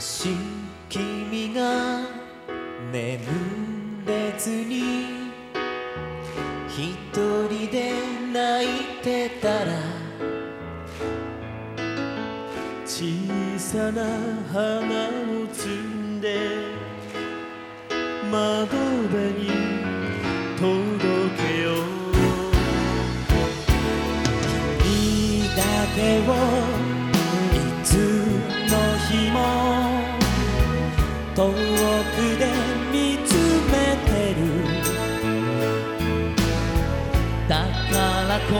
し君が眠れずに一人で泣いてたら小さな花を摘んで窓辺に届けよう。君だけを遠くで見つめてる。だから怖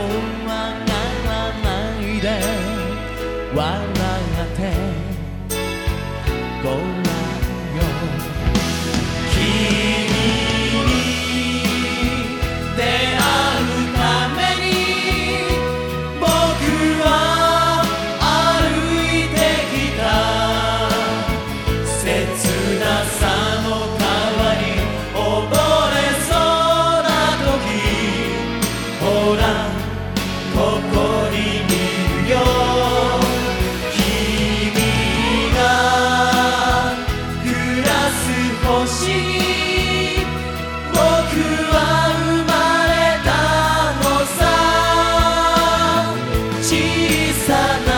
がらないで。笑ってごらん。小さな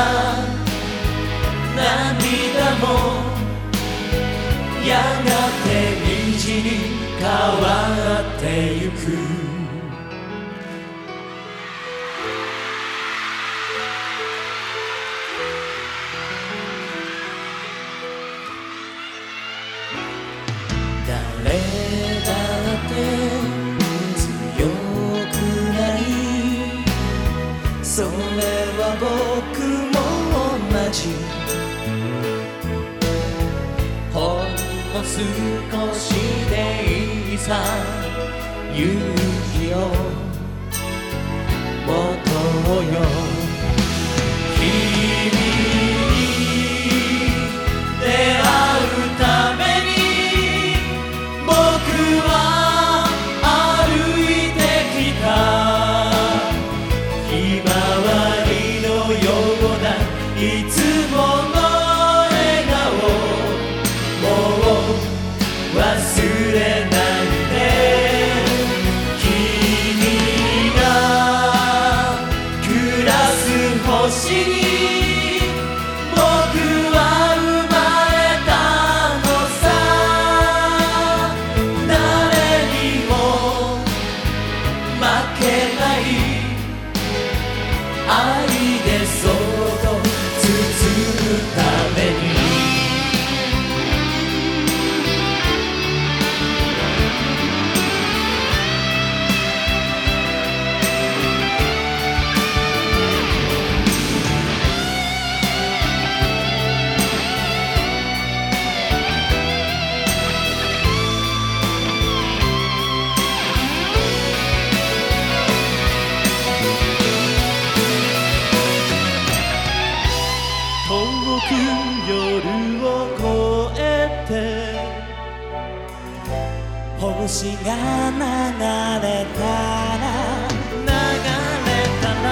涙もやがて虹に変わってゆく。誰だってち。ほんの少しでいいさ。勇気を星が流れたら流れたら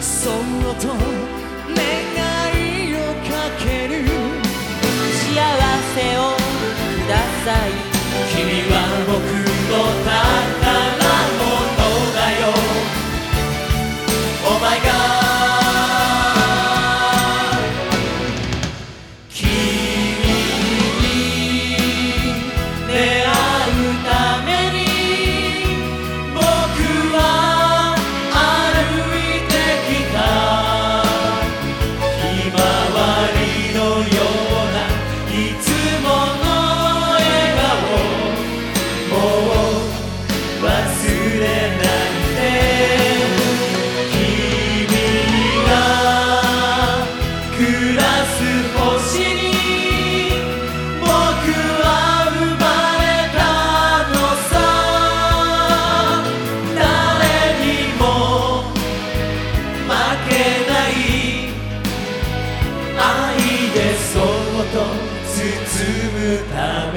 そっと願いをかける。幸せをください愛でそっと包むため